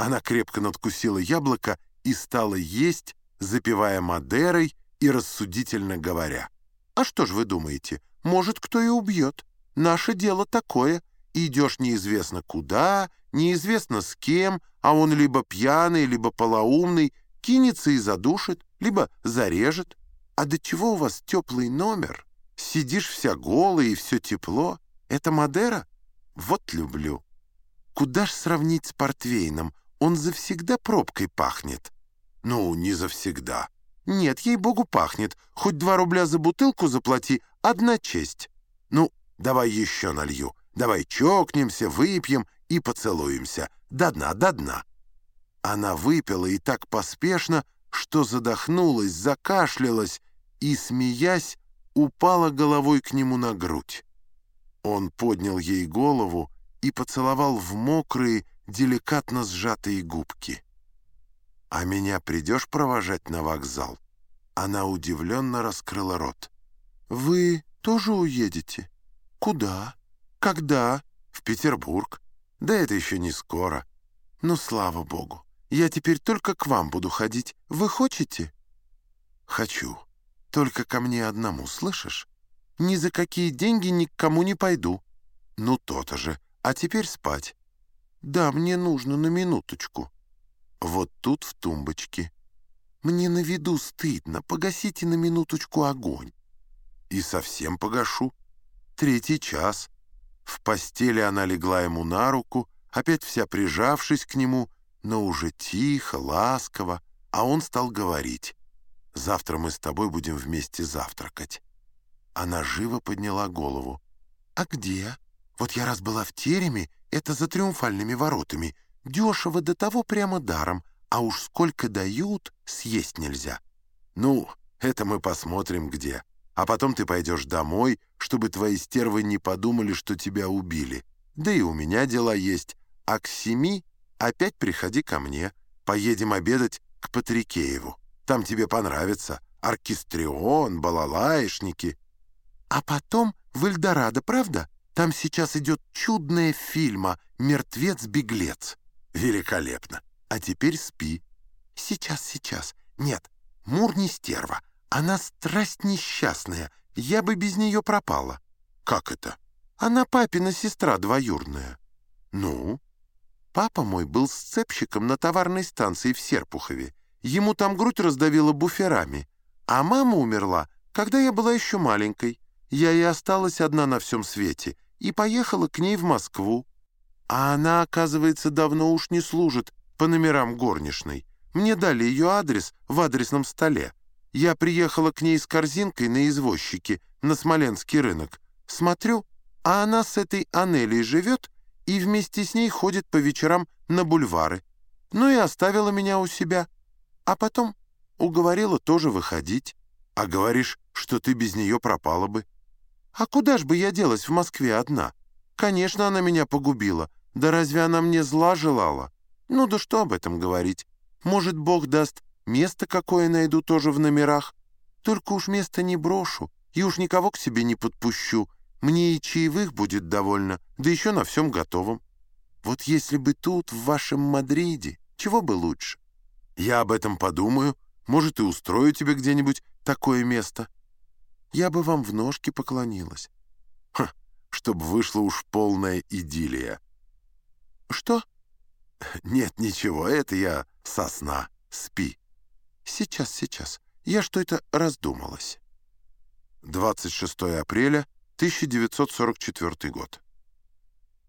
Она крепко надкусила яблоко и стала есть, запивая Мадерой и рассудительно говоря. «А что ж вы думаете, может, кто и убьет? Наше дело такое. Идешь неизвестно куда, неизвестно с кем, а он либо пьяный, либо полоумный, кинется и задушит, либо зарежет. А до чего у вас теплый номер? Сидишь вся голая и все тепло. Это Мадера? Вот люблю. Куда ж сравнить с портвейном? Он завсегда пробкой пахнет. Ну, не завсегда. Нет, ей-богу, пахнет. Хоть два рубля за бутылку заплати, одна честь. Ну, давай еще налью. Давай чокнемся, выпьем и поцелуемся. До дна, до дна. Она выпила и так поспешно, что задохнулась, закашлялась и, смеясь, упала головой к нему на грудь. Он поднял ей голову и поцеловал в мокрые, деликатно сжатые губки. «А меня придешь провожать на вокзал?» Она удивленно раскрыла рот. «Вы тоже уедете? Куда? Когда? В Петербург? Да это еще не скоро. Ну, слава богу. Я теперь только к вам буду ходить. Вы хотите?» «Хочу. Только ко мне одному, слышишь? Ни за какие деньги ни к кому не пойду». «Ну, то-то же. А теперь спать». «Да, мне нужно на минуточку». «Вот тут в тумбочке». «Мне на виду стыдно. Погасите на минуточку огонь». «И совсем погашу. Третий час». В постели она легла ему на руку, опять вся прижавшись к нему, но уже тихо, ласково, а он стал говорить. «Завтра мы с тобой будем вместе завтракать». Она живо подняла голову. «А где?» Вот я раз была в тереме, это за триумфальными воротами. Дешево до того прямо даром, а уж сколько дают, съесть нельзя. Ну, это мы посмотрим где. А потом ты пойдешь домой, чтобы твои стервы не подумали, что тебя убили. Да и у меня дела есть. А к семи опять приходи ко мне. Поедем обедать к Патрикееву. Там тебе понравится. Оркестрион, балалаишники. А потом в Эльдорадо, правда? Там сейчас идет чудная фильма «Мертвец-беглец». Великолепно. А теперь спи. Сейчас, сейчас. Нет, Мур не стерва. Она страсть несчастная. Я бы без нее пропала. Как это? Она папина сестра двоюрная. Ну? Папа мой был сцепщиком на товарной станции в Серпухове. Ему там грудь раздавила буферами. А мама умерла, когда я была еще маленькой. Я и осталась одна на всем свете и поехала к ней в Москву. А она, оказывается, давно уж не служит по номерам горничной. Мне дали ее адрес в адресном столе. Я приехала к ней с корзинкой на извозчике на Смоленский рынок. Смотрю, а она с этой Анелией живет и вместе с ней ходит по вечерам на бульвары. Ну и оставила меня у себя. А потом уговорила тоже выходить. А говоришь, что ты без нее пропала бы. А куда ж бы я делась в Москве одна? Конечно, она меня погубила. Да разве она мне зла желала? Ну да что об этом говорить? Может, Бог даст, место какое найду тоже в номерах. Только уж место не брошу, и уж никого к себе не подпущу. Мне и чаевых будет довольно, да еще на всем готовом. Вот если бы тут, в вашем Мадриде, чего бы лучше? Я об этом подумаю, может, и устрою тебе где-нибудь такое место я бы вам в ножки поклонилась. Ха, чтоб вышла уж полная идиллия. Что? Нет, ничего, это я сосна. Спи. Сейчас, сейчас. Я что это раздумалась. 26 апреля 1944 год.